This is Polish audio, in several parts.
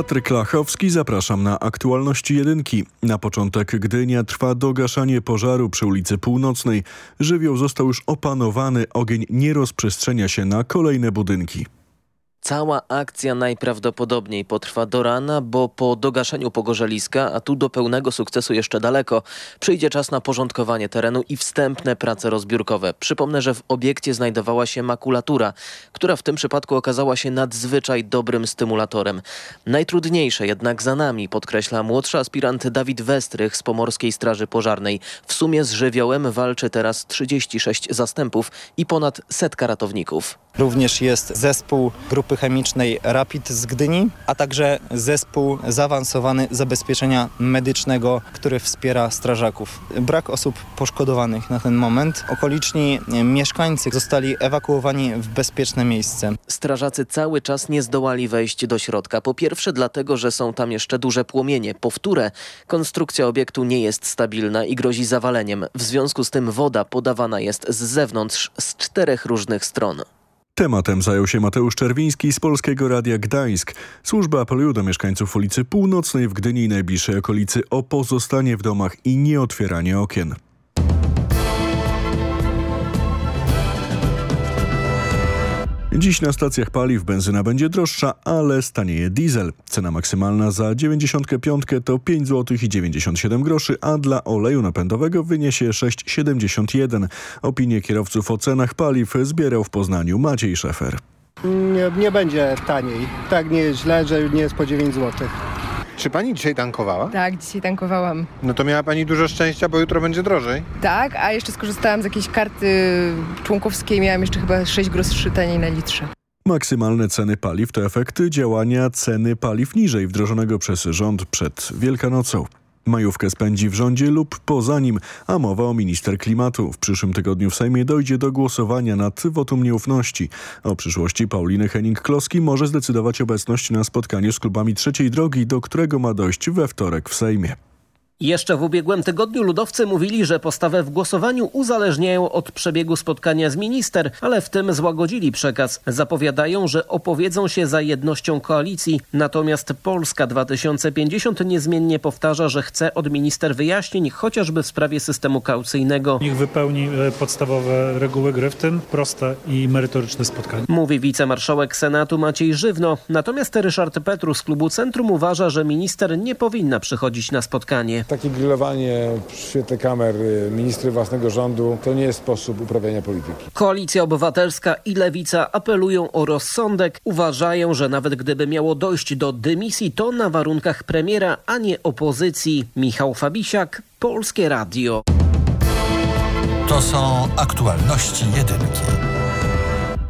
Patryk Lachowski, zapraszam na aktualności jedynki. Na początek Gdynia trwa dogaszanie pożaru przy ulicy Północnej. Żywioł został już opanowany, ogień nie rozprzestrzenia się na kolejne budynki. Cała akcja najprawdopodobniej potrwa do rana, bo po dogaszeniu pogorzeliska, a tu do pełnego sukcesu jeszcze daleko, przyjdzie czas na porządkowanie terenu i wstępne prace rozbiórkowe. Przypomnę, że w obiekcie znajdowała się makulatura, która w tym przypadku okazała się nadzwyczaj dobrym stymulatorem. Najtrudniejsze jednak za nami, podkreśla młodszy aspirant Dawid Westrych z Pomorskiej Straży Pożarnej. W sumie z żywiołem walczy teraz 36 zastępów i ponad setka ratowników. Również jest zespół grupy chemicznej Rapid z Gdyni, a także zespół zaawansowany zabezpieczenia medycznego, który wspiera strażaków. Brak osób poszkodowanych na ten moment. Okoliczni mieszkańcy zostali ewakuowani w bezpieczne miejsce. Strażacy cały czas nie zdołali wejść do środka. Po pierwsze dlatego, że są tam jeszcze duże płomienie. Po wtóre, konstrukcja obiektu nie jest stabilna i grozi zawaleniem. W związku z tym woda podawana jest z zewnątrz z czterech różnych stron. Tematem zajął się Mateusz Czerwiński z Polskiego Radia Gdańsk. Służba apeluje do mieszkańców ulicy Północnej w Gdyni i najbliższej okolicy o pozostanie w domach i nieotwieranie okien. Dziś na stacjach paliw benzyna będzie droższa, ale stanieje diesel. Cena maksymalna za 95 to 5 zł i 97 groszy, a dla oleju napędowego wyniesie 6,71. Opinie kierowców o cenach paliw zbierał w Poznaniu Maciej Szefer. Nie, nie będzie taniej. Tak nie jest źle, że nie jest po 9 zł. Czy pani dzisiaj tankowała? Tak, dzisiaj tankowałam. No to miała pani dużo szczęścia, bo jutro będzie drożej. Tak, a jeszcze skorzystałam z jakiejś karty członkowskiej, miałam jeszcze chyba 6 groszy taniej na litrze. Maksymalne ceny paliw to efekty działania ceny paliw niżej wdrożonego przez rząd przed Wielkanocą. Majówkę spędzi w rządzie lub poza nim, a mowa o minister klimatu. W przyszłym tygodniu w Sejmie dojdzie do głosowania nad wotum nieufności. O przyszłości Pauliny Henning-Kloski może zdecydować obecność na spotkaniu z klubami trzeciej drogi, do którego ma dojść we wtorek w Sejmie. Jeszcze w ubiegłym tygodniu ludowcy mówili, że postawę w głosowaniu uzależniają od przebiegu spotkania z minister, ale w tym złagodzili przekaz. Zapowiadają, że opowiedzą się za jednością koalicji. Natomiast Polska 2050 niezmiennie powtarza, że chce od minister wyjaśnień, chociażby w sprawie systemu kaucyjnego. Niech wypełni e, podstawowe reguły gry, w tym proste i merytoryczne spotkanie. Mówi wicemarszałek Senatu Maciej Żywno. Natomiast Ryszard Petru z klubu Centrum uważa, że minister nie powinna przychodzić na spotkanie. Takie grillowanie w świetle kamer y, ministry własnego rządu to nie jest sposób uprawiania polityki. Koalicja Obywatelska i Lewica apelują o rozsądek. Uważają, że nawet gdyby miało dojść do dymisji, to na warunkach premiera, a nie opozycji. Michał Fabisiak, Polskie Radio. To są aktualności jedynki.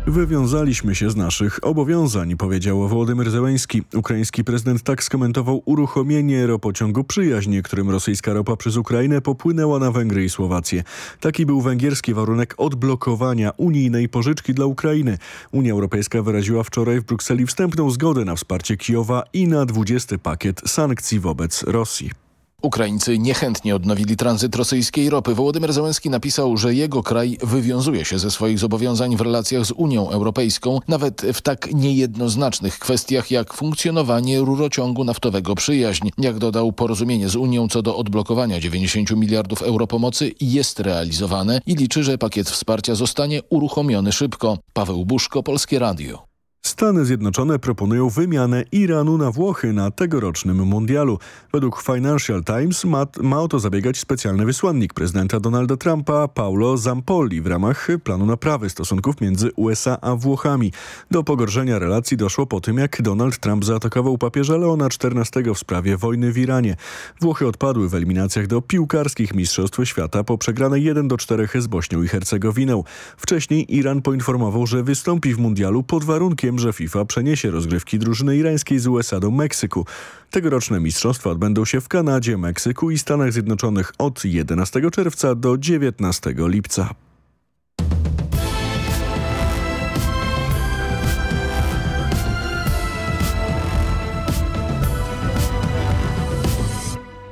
Wywiązaliśmy się z naszych obowiązań, powiedział Wołodymyr Zełęński. Ukraiński prezydent tak skomentował uruchomienie ropociągu Przyjaźń, którym rosyjska ropa przez Ukrainę popłynęła na Węgry i Słowację. Taki był węgierski warunek odblokowania unijnej pożyczki dla Ukrainy. Unia Europejska wyraziła wczoraj w Brukseli wstępną zgodę na wsparcie Kijowa i na 20 pakiet sankcji wobec Rosji. Ukraińcy niechętnie odnowili tranzyt rosyjskiej ropy. Wołodymyr Zełenski napisał, że jego kraj wywiązuje się ze swoich zobowiązań w relacjach z Unią Europejską, nawet w tak niejednoznacznych kwestiach jak funkcjonowanie rurociągu naftowego Przyjaźń. Jak dodał, porozumienie z Unią co do odblokowania 90 miliardów euro pomocy jest realizowane i liczy, że pakiet wsparcia zostanie uruchomiony szybko. Paweł Buszko, Polskie Radio. Stany Zjednoczone proponują wymianę Iranu na Włochy na tegorocznym mundialu. Według Financial Times ma, ma o to zabiegać specjalny wysłannik prezydenta Donalda Trumpa Paulo Zampoli w ramach planu naprawy stosunków między USA a Włochami. Do pogorszenia relacji doszło po tym, jak Donald Trump zaatakował papieża Leona XIV w sprawie wojny w Iranie. Włochy odpadły w eliminacjach do piłkarskich Mistrzostw Świata po przegranej 1 do 4 z Bośnią i Hercegowiną. Wcześniej Iran poinformował, że wystąpi w mundialu pod warunkiem, że FIFA przeniesie rozgrywki drużyny irańskiej z USA do Meksyku. Tegoroczne mistrzostwa odbędą się w Kanadzie, Meksyku i Stanach Zjednoczonych od 11 czerwca do 19 lipca.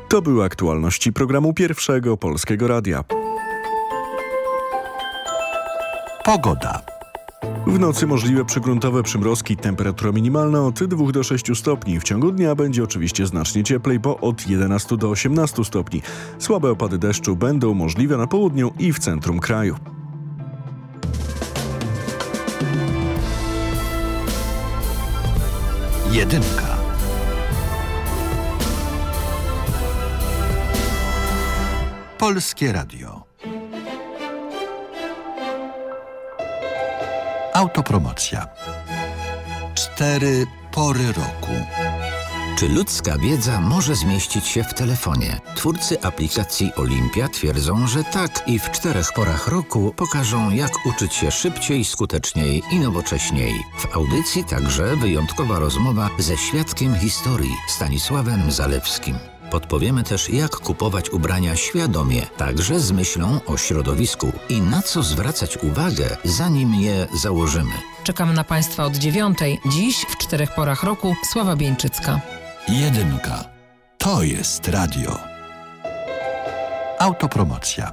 To były aktualności programu pierwszego Polskiego Radia. Pogoda. W nocy możliwe przygruntowe przymrozki, temperatura minimalna od 2 do 6 stopni. W ciągu dnia będzie oczywiście znacznie cieplej, bo od 11 do 18 stopni. Słabe opady deszczu będą możliwe na południu i w centrum kraju. Jedynka. Polskie Radio. Autopromocja. Cztery pory roku. Czy ludzka wiedza może zmieścić się w telefonie? Twórcy aplikacji Olimpia twierdzą, że tak i w czterech porach roku pokażą, jak uczyć się szybciej, skuteczniej i nowocześniej. W audycji także wyjątkowa rozmowa ze świadkiem historii Stanisławem Zalewskim. Podpowiemy też, jak kupować ubrania świadomie, także z myślą o środowisku i na co zwracać uwagę, zanim je założymy. Czekam na Państwa od dziewiątej. Dziś w czterech porach roku Sława Bieńczycka. Jedynka. To jest radio. Autopromocja.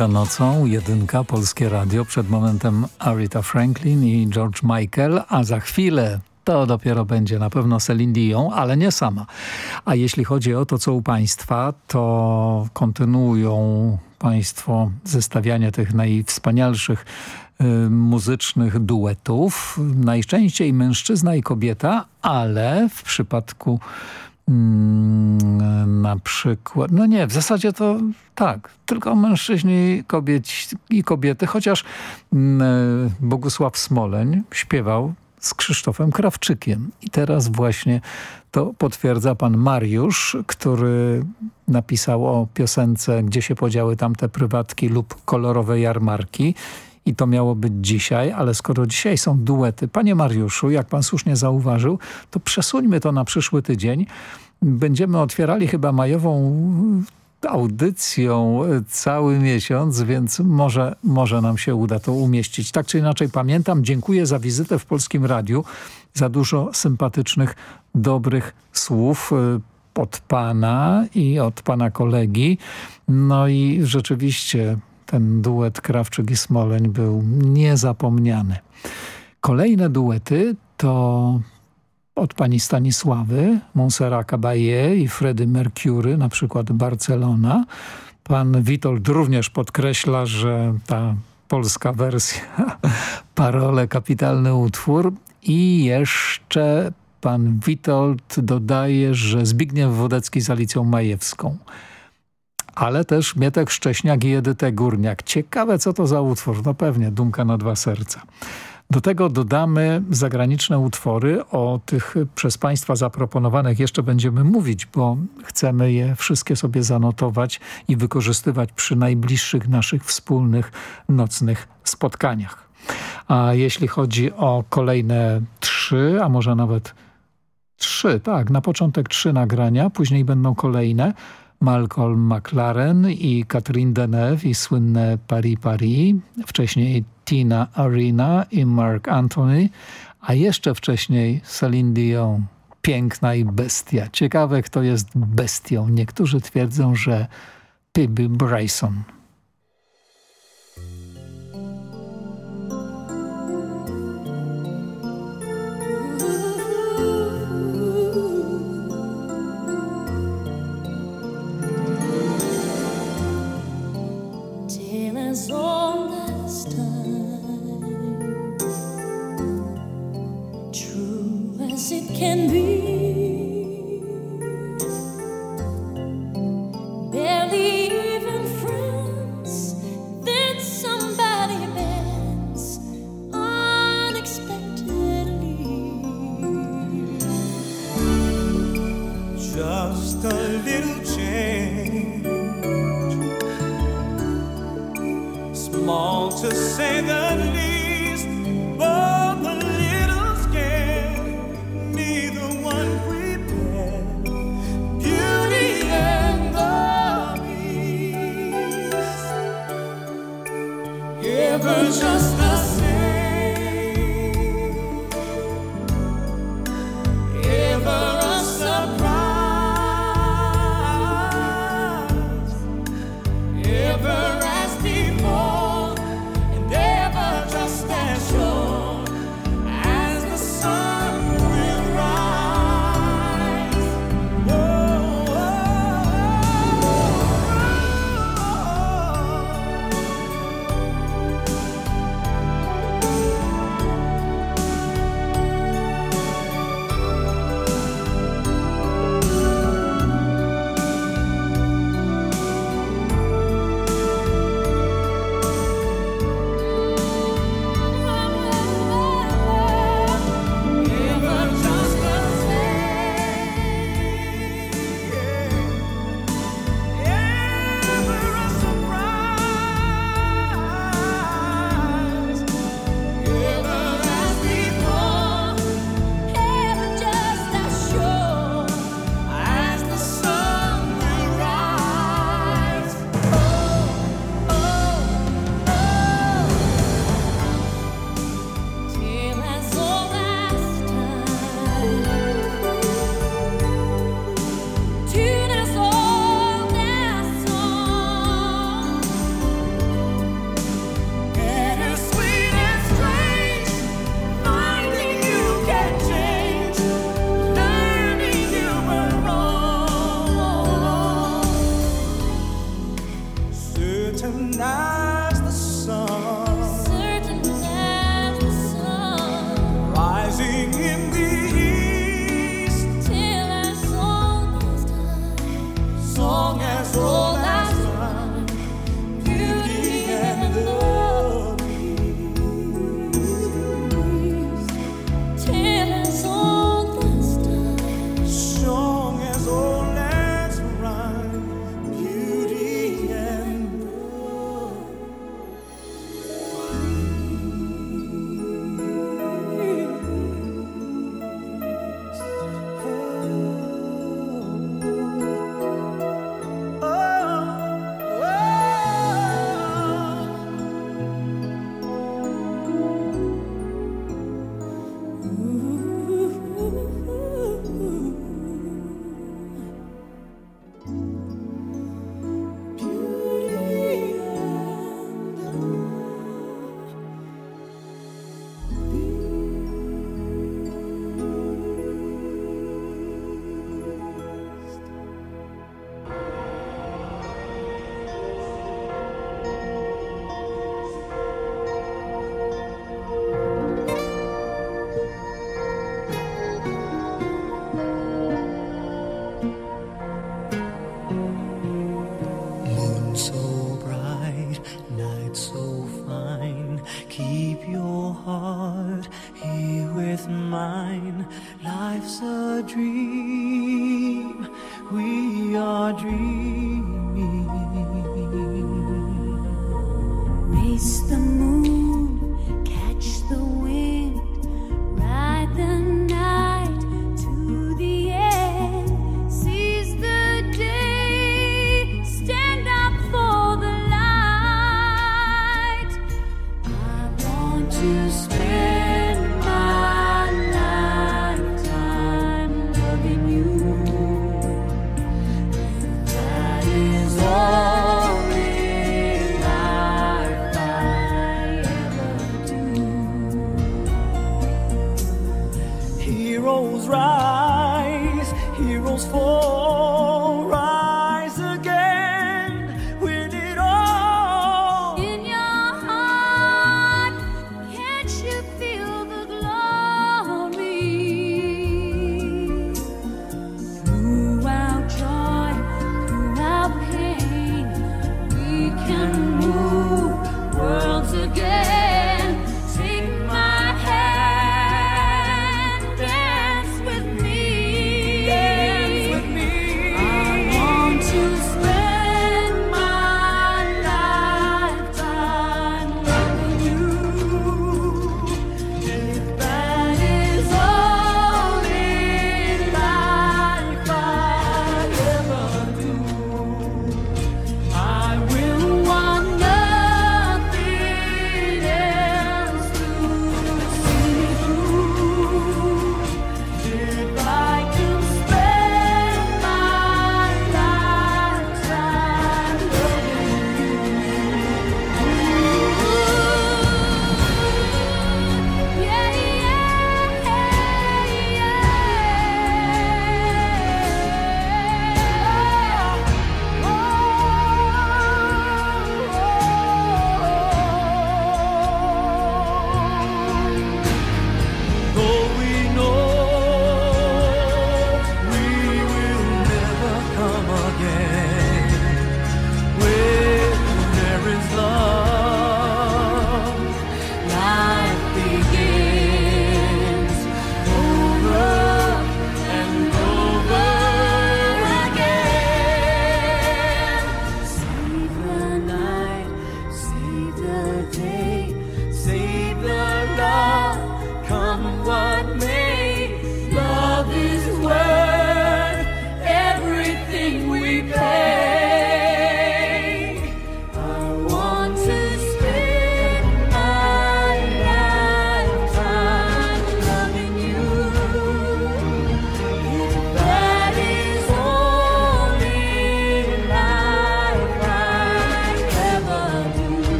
Muzyka nocą, jedynka, Polskie Radio, przed momentem Aretha Franklin i George Michael, a za chwilę to dopiero będzie na pewno Celine Dion, ale nie sama. A jeśli chodzi o to, co u Państwa, to kontynuują Państwo zestawianie tych najwspanialszych y, muzycznych duetów. Najczęściej mężczyzna i kobieta, ale w przypadku Mm, na przykład, no nie, w zasadzie to tak, tylko mężczyźni i kobiety, chociaż mm, e, Bogusław Smoleń śpiewał z Krzysztofem Krawczykiem. I teraz właśnie to potwierdza pan Mariusz, który napisał o piosence Gdzie się podziały tamte prywatki lub kolorowe jarmarki i to miało być dzisiaj, ale skoro dzisiaj są duety, panie Mariuszu, jak pan słusznie zauważył, to przesuńmy to na przyszły tydzień. Będziemy otwierali chyba majową audycją cały miesiąc, więc może, może nam się uda to umieścić. Tak czy inaczej pamiętam, dziękuję za wizytę w Polskim Radiu, za dużo sympatycznych, dobrych słów y, od pana i od pana kolegi. No i rzeczywiście ten duet Krawczyk i Smoleń był niezapomniany. Kolejne duety to od pani Stanisławy, Montserrat Caballé i Freddie Mercury, na przykład Barcelona. Pan Witold również podkreśla, że ta polska wersja, parole, kapitalny utwór. I jeszcze pan Witold dodaje, że Zbigniew Wodecki z Alicją Majewską ale też Mietek Szcześniak i Edytę Górniak. Ciekawe, co to za utwór. No pewnie, Dumka na dwa serca. Do tego dodamy zagraniczne utwory. O tych przez Państwa zaproponowanych jeszcze będziemy mówić, bo chcemy je wszystkie sobie zanotować i wykorzystywać przy najbliższych naszych wspólnych nocnych spotkaniach. A jeśli chodzi o kolejne trzy, a może nawet trzy, tak, na początek trzy nagrania, później będą kolejne, Malcolm McLaren i Catherine Deneuve i słynne Paris Paris, wcześniej Tina Arena i Mark Anthony, a jeszcze wcześniej Celine Dion, piękna i bestia. Ciekawe kto jest bestią. Niektórzy twierdzą, że Phoebe Bryson.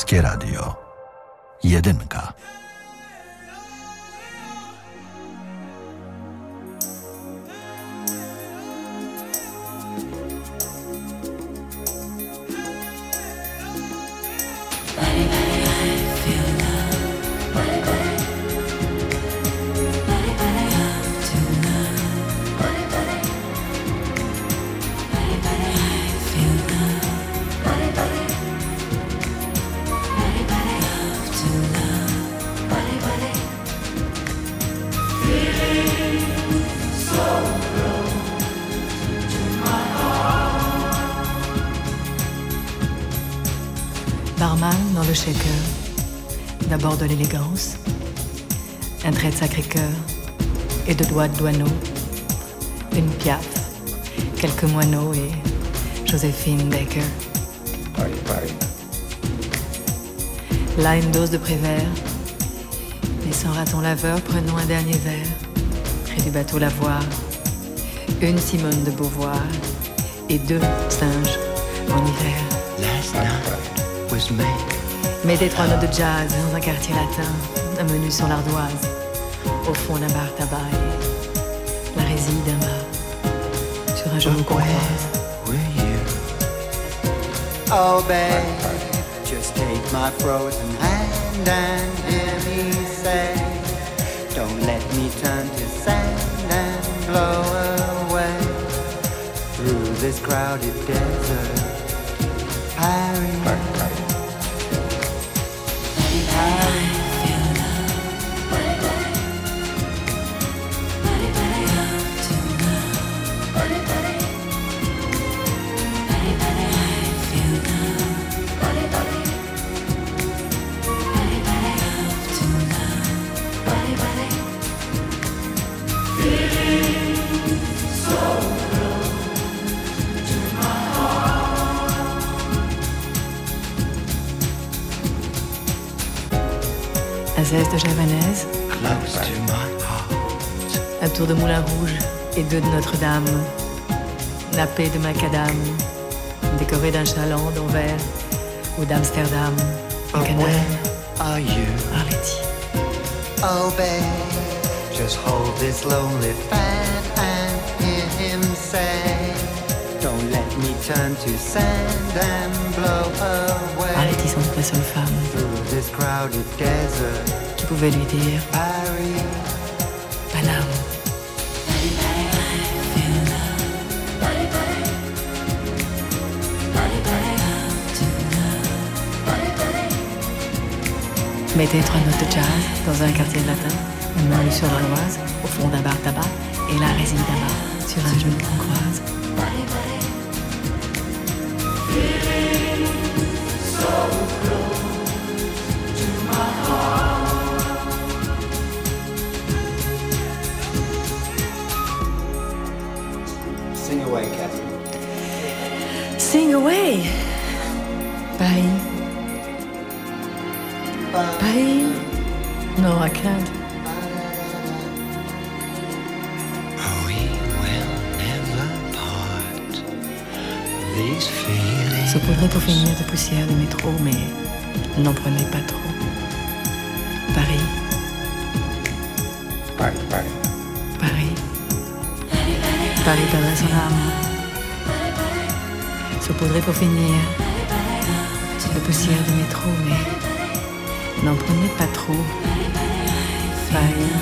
Polskie Radio. Shaker. D'abord de l'élégance, un trait de sacré-cœur et de doigts de douaneau, une piaffe, quelques moineaux et Joséphine Baker. Là, une dose de Prévert. Les 100 ratons laveurs, prenons un dernier verre. Près du bateau Lavoir. Une Simone de Beauvoir et deux singes en hiver. Last night was May. Mettez trois notes de jazz dans un quartier latin, un menu sur l'ardoise, au fond d'un bar tabac et la résille d'un mât sur un genou you? Oh, babe, just take my frozen hand and hear me say, Don't let me turn to sand and blow away through this crowded desert. Paris. Javanaise, Close to my heart. un tour de Moulin Rouge et deux de Notre-Dame, nappé de macadam, décoré d'un chaland d'Anvers ou d'Amsterdam, un canal. Are you? Arletty. Oh, babe, just hold this lonely fan and hear him say, Don't let me turn to sand and blow away Arletty la seule femme through this crowded desert. Qui pouvait lui dire. Paname. Mettez trois notes de jazz dans un quartier latin, un menu sur l'Oise, au fond d'un bar tabac, et la résine bar sur un genou qu'on croise. Sing away, Catherine. Sing away! Paris. Paris? No, I can't. We will never part. These feelings. Saupoudré pour finir de poussière de métro, mais n'en prenez pas trop. Paris. Paris, Paris. Paris. Paris perdrait son âme. Saupoudré pour finir de poussière de métro, mais n'en prenez pas trop. Paris.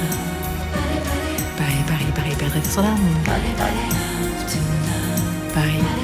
Paris, Paris, Paris perdrait son âme. Paris.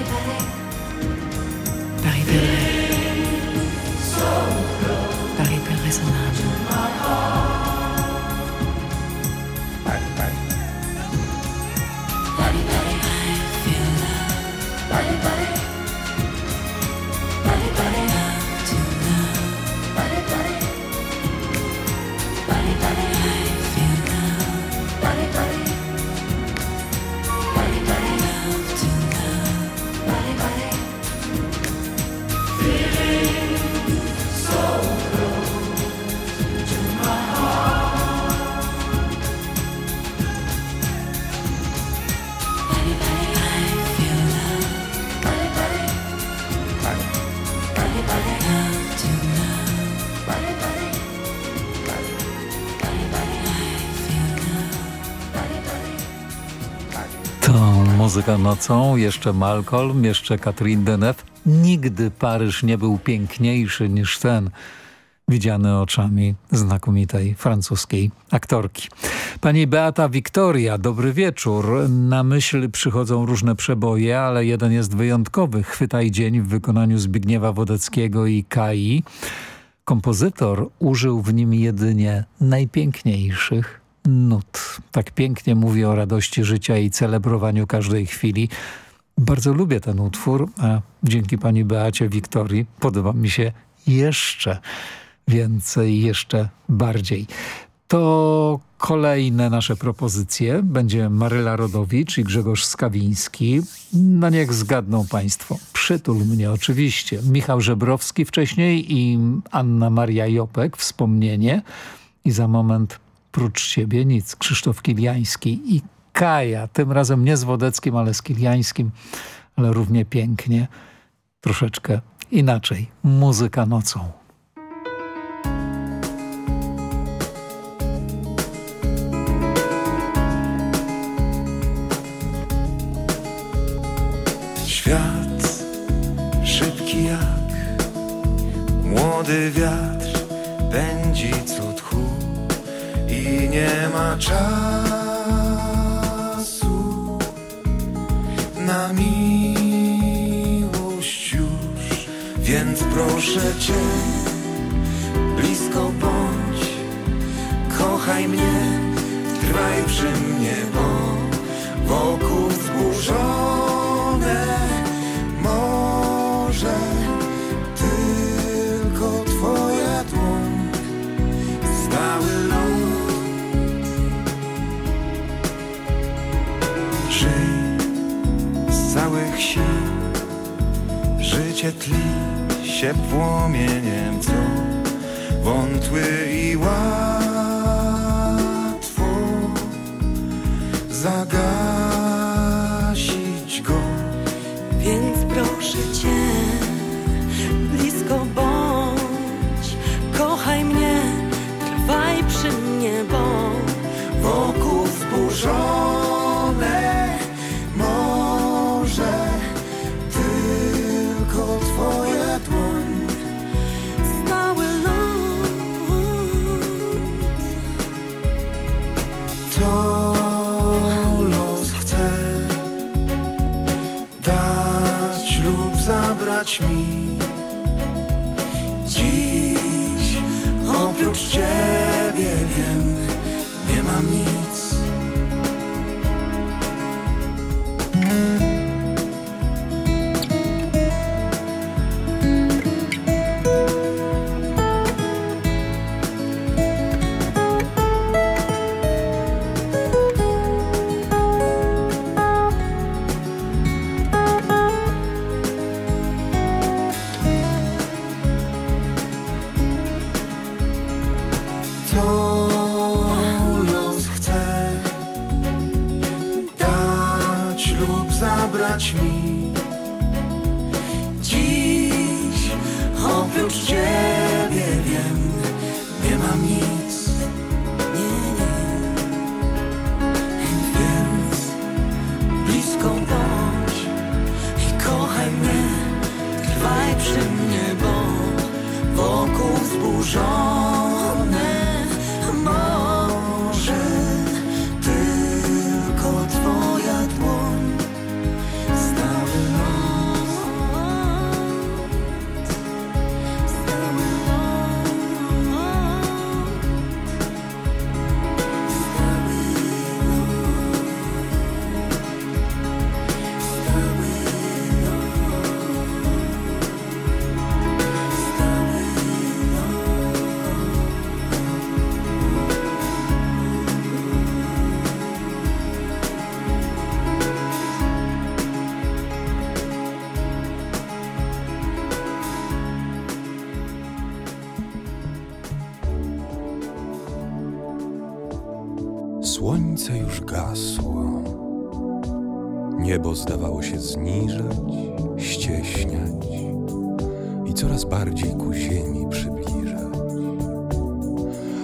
Muzyka nocą, jeszcze Malcolm, jeszcze Catherine Deneuve. Nigdy Paryż nie był piękniejszy niż ten, widziany oczami znakomitej francuskiej aktorki. Pani Beata Victoria, dobry wieczór. Na myśl przychodzą różne przeboje, ale jeden jest wyjątkowy. Chwytaj dzień w wykonaniu Zbigniewa Wodeckiego i Kai. Kompozytor użył w nim jedynie najpiękniejszych nut. Tak pięknie mówi o radości życia i celebrowaniu każdej chwili. Bardzo lubię ten utwór, a dzięki pani Beacie Wiktorii podoba mi się jeszcze więcej, jeszcze bardziej. To kolejne nasze propozycje. Będzie Maryla Rodowicz i Grzegorz Skawiński. No niech zgadną Państwo. Przytul mnie oczywiście. Michał Żebrowski wcześniej i Anna Maria Jopek, wspomnienie. I za moment prócz siebie nic. Krzysztof Kiliański i Kaja. Tym razem nie z Wodeckim, ale z Kiliańskim. Ale równie pięknie. Troszeczkę inaczej. Muzyka nocą. Świat szybki jak młody wiatr nie ma czasu na miłość już, więc proszę cię blisko bądź, kochaj mnie, trwaj przy mnie, bo wokół wzburzone życie tli się płomieniem, co wątły i łatwo zagasić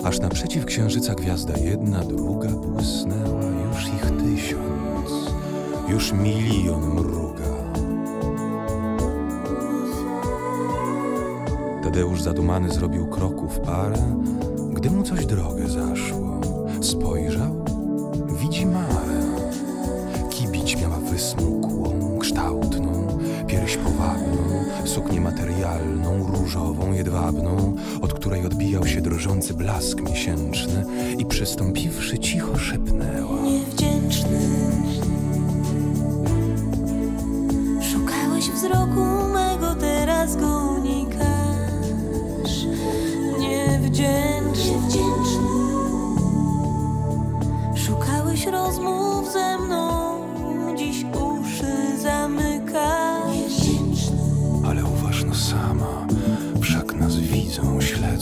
Aż naprzeciw księżyca gwiazda jedna, druga błysnęła, już ich tysiąc, już milion mruga. Tadeusz zadumany zrobił kroków parę, gdy mu coś drogę zaszło. Spojrzał, widzi Marę. Kibić miała wysmukłą, kształtną, pierś powabną, suknię materialną, różową, jedwabną, której odbijał się drżący blask miesięczny i przystąpiwszy cicho szepnęła. Niewdzięczny Szukałeś wzroku mego, teraz go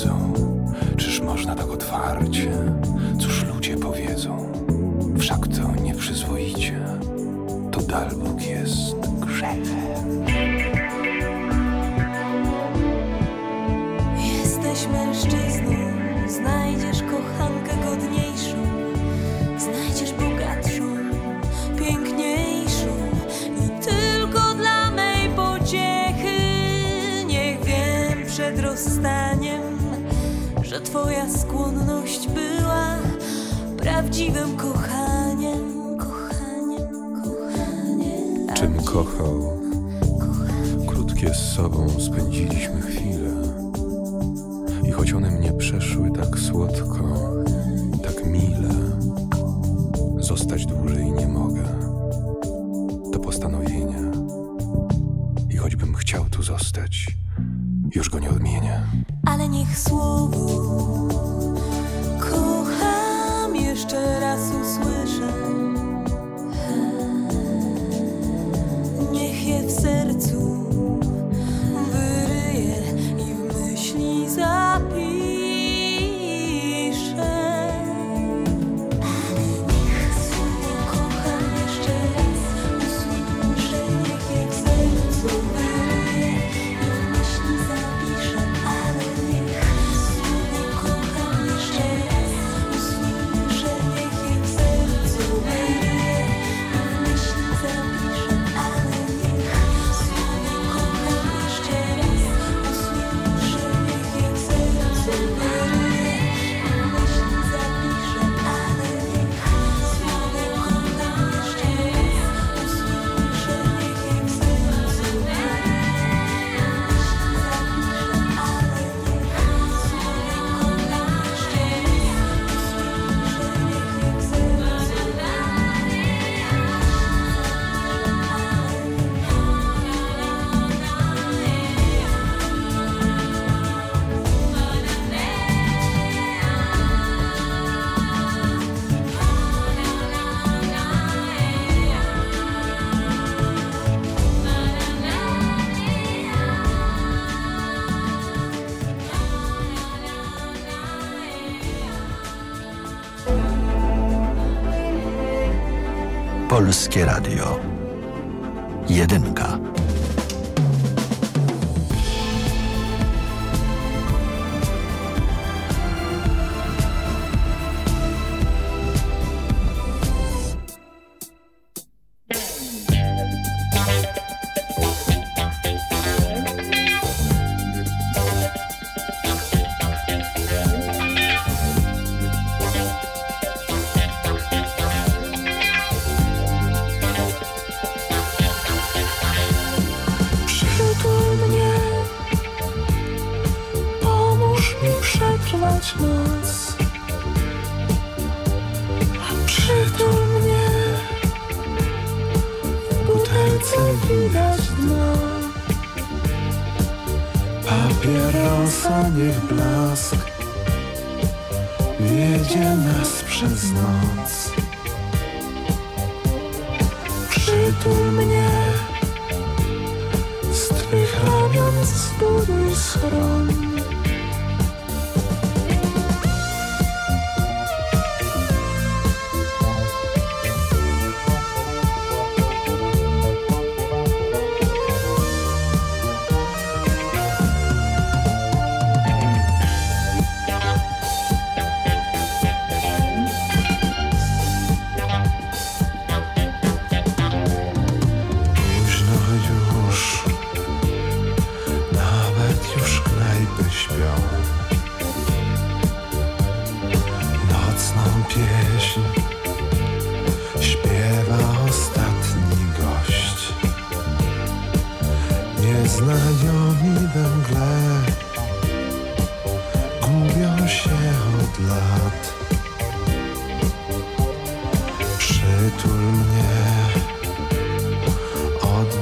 wiedzą, czyż można tak otwarcie, cóż ludzie powiedzą. Wszak to nieprzyzwoicie, to dal Bóg jest grzechem. twoja skłonność była prawdziwym kochaniem, kochaniem, kochaniem. Czym kochał? Krótkie z sobą spędziliśmy chwile. I choć one mnie przeszły tak słodko, tak mile, zostać dłużej nie mogę. To postanowienia. I choćbym chciał tu zostać, już go nie odmienię. Ale niech słowo kocham jeszcze raz usłyszę. Polskie Radio.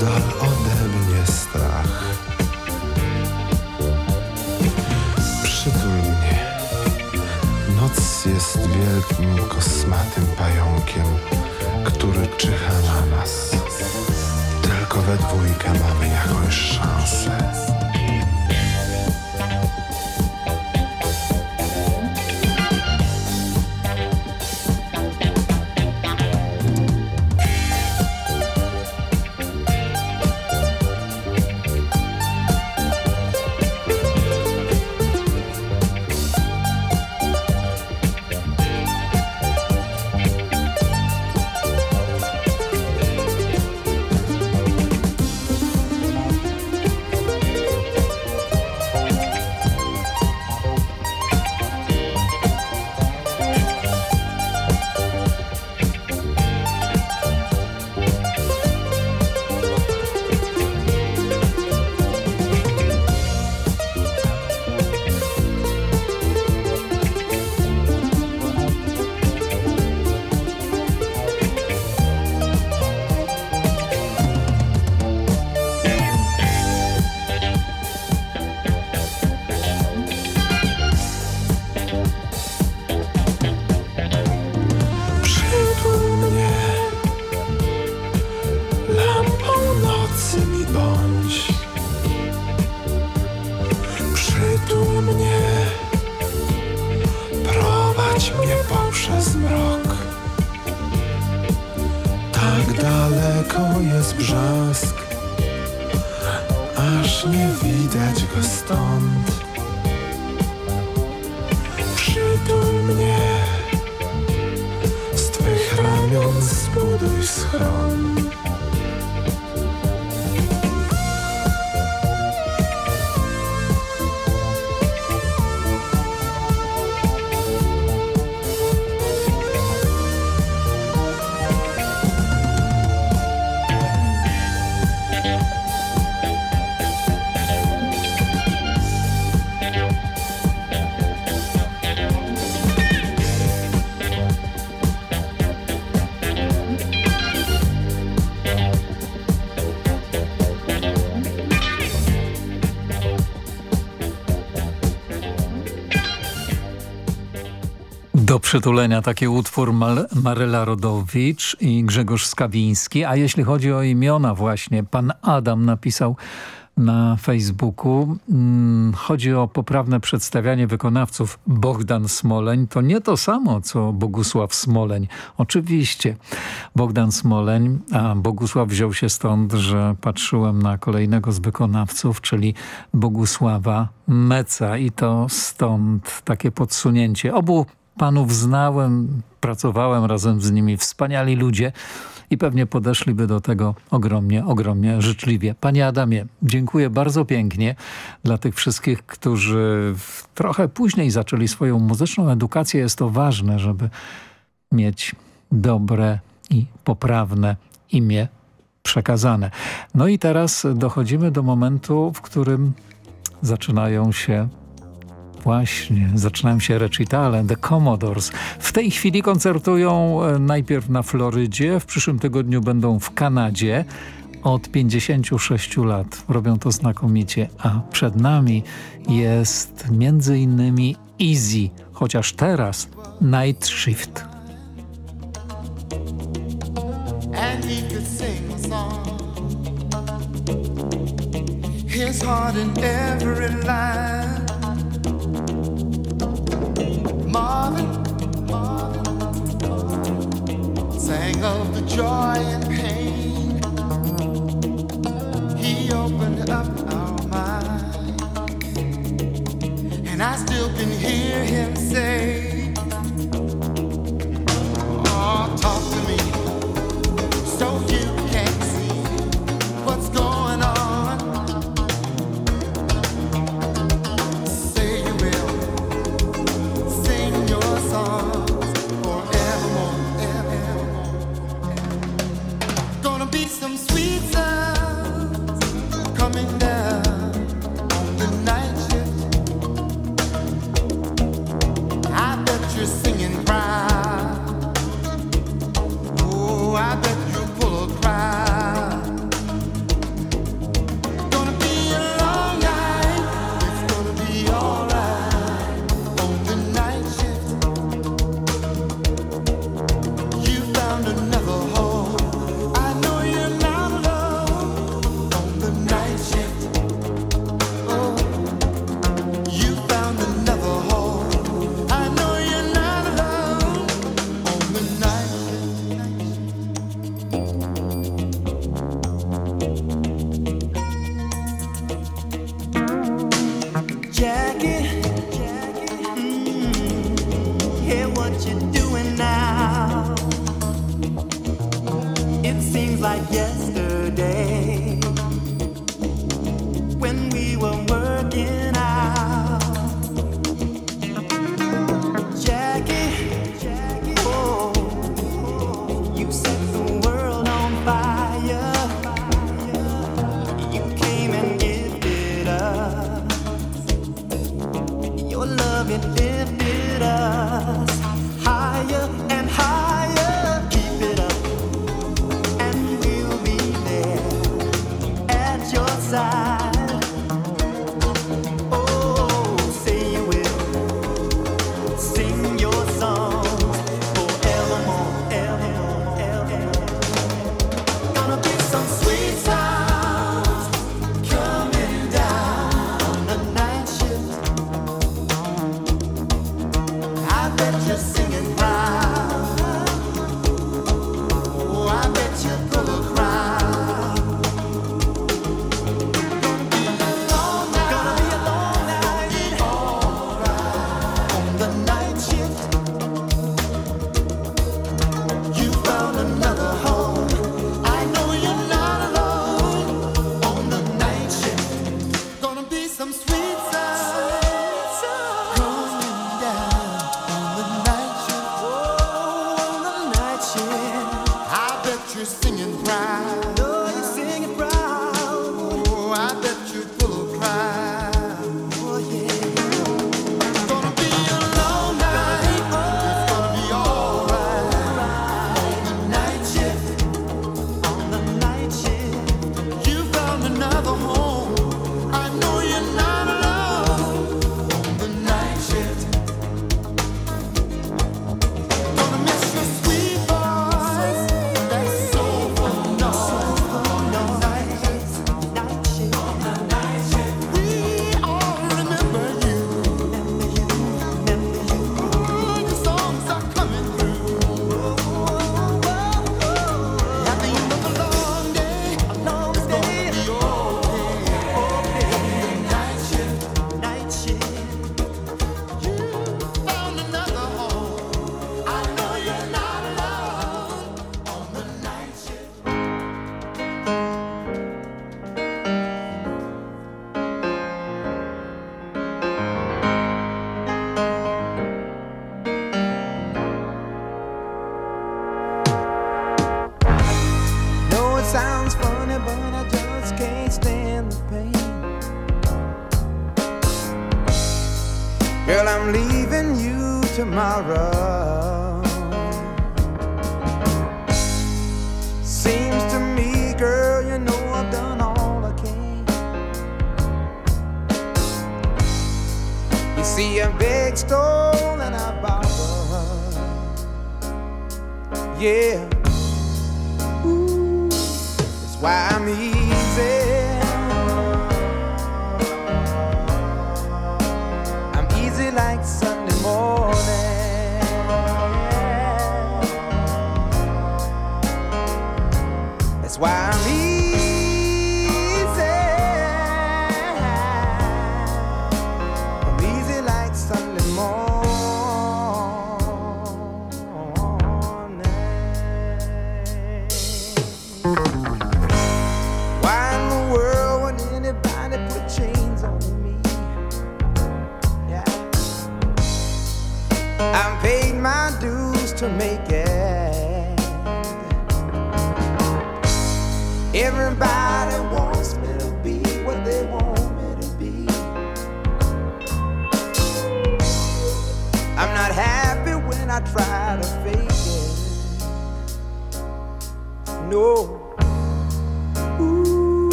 dal from przytulenia taki utwór Mal Maryla Rodowicz i Grzegorz Skawiński. A jeśli chodzi o imiona właśnie, pan Adam napisał na Facebooku. Mm, chodzi o poprawne przedstawianie wykonawców. Bogdan Smoleń to nie to samo, co Bogusław Smoleń. Oczywiście Bogdan Smoleń, a Bogusław wziął się stąd, że patrzyłem na kolejnego z wykonawców, czyli Bogusława Meca i to stąd takie podsunięcie. Obu panów znałem, pracowałem razem z nimi, wspaniali ludzie i pewnie podeszliby do tego ogromnie, ogromnie życzliwie. Panie Adamie, dziękuję bardzo pięknie dla tych wszystkich, którzy trochę później zaczęli swoją muzyczną edukację. Jest to ważne, żeby mieć dobre i poprawne imię przekazane. No i teraz dochodzimy do momentu, w którym zaczynają się Właśnie, zaczynają się recitale, The Commodores. W tej chwili koncertują e, najpierw na Florydzie, w przyszłym tygodniu będą w Kanadzie. Od 56 lat robią to znakomicie, a przed nami jest między innymi Easy, chociaż teraz Night Shift. His heart in every line. Marvin, sang of the joy and pain. He opened up our mind, and I still can hear him say, What you're doing now. It seems like yes.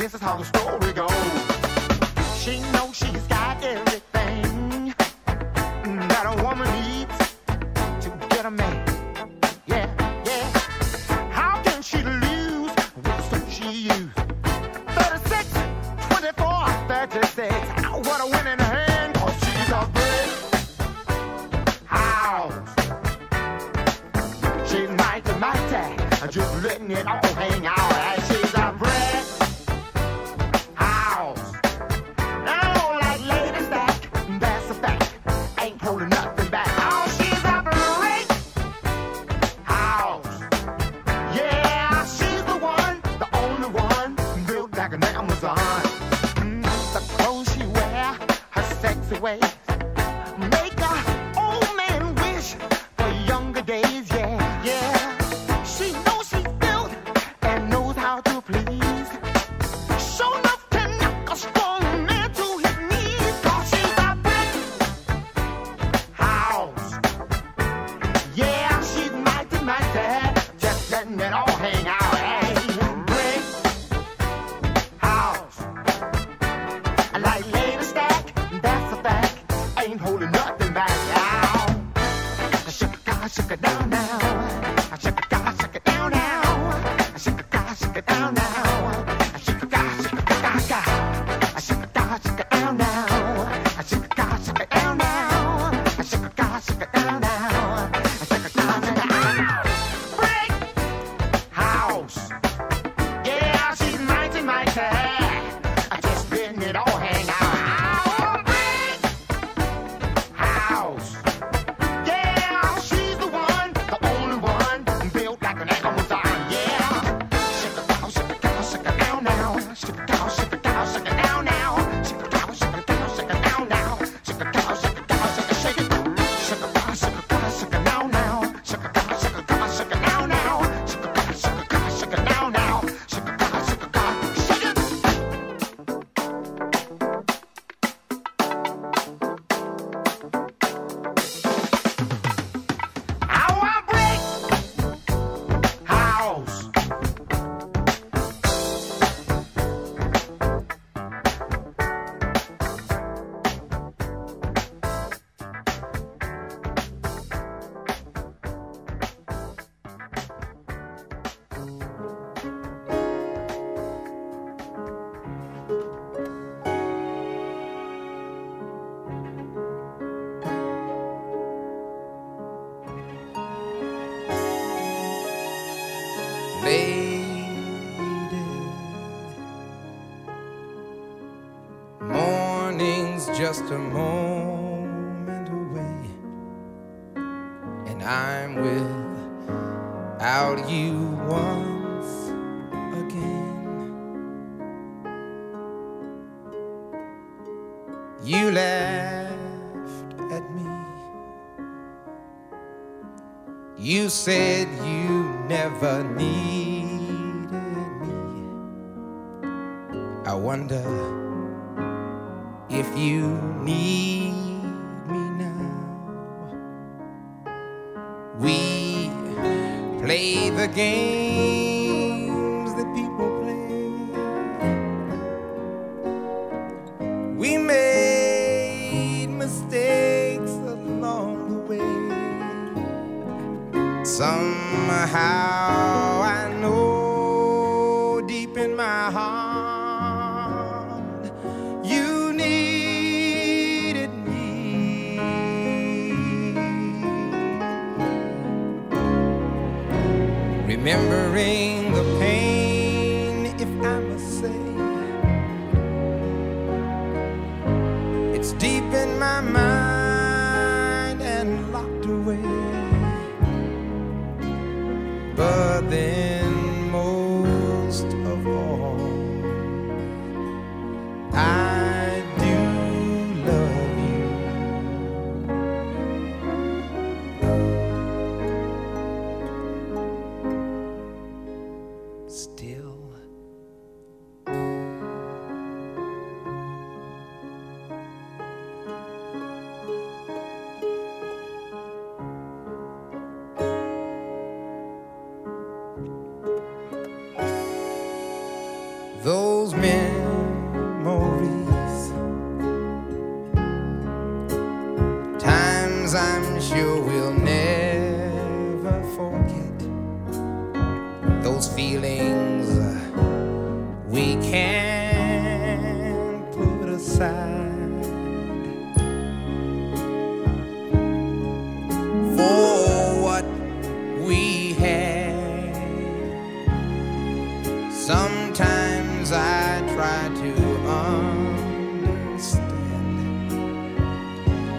this is how the story goes. She knows she's got play the games that people play. We made mistakes along the way. Somehow.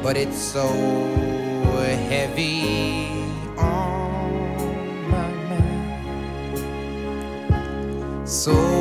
But it's so heavy on my mind. So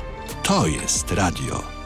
To jest radio.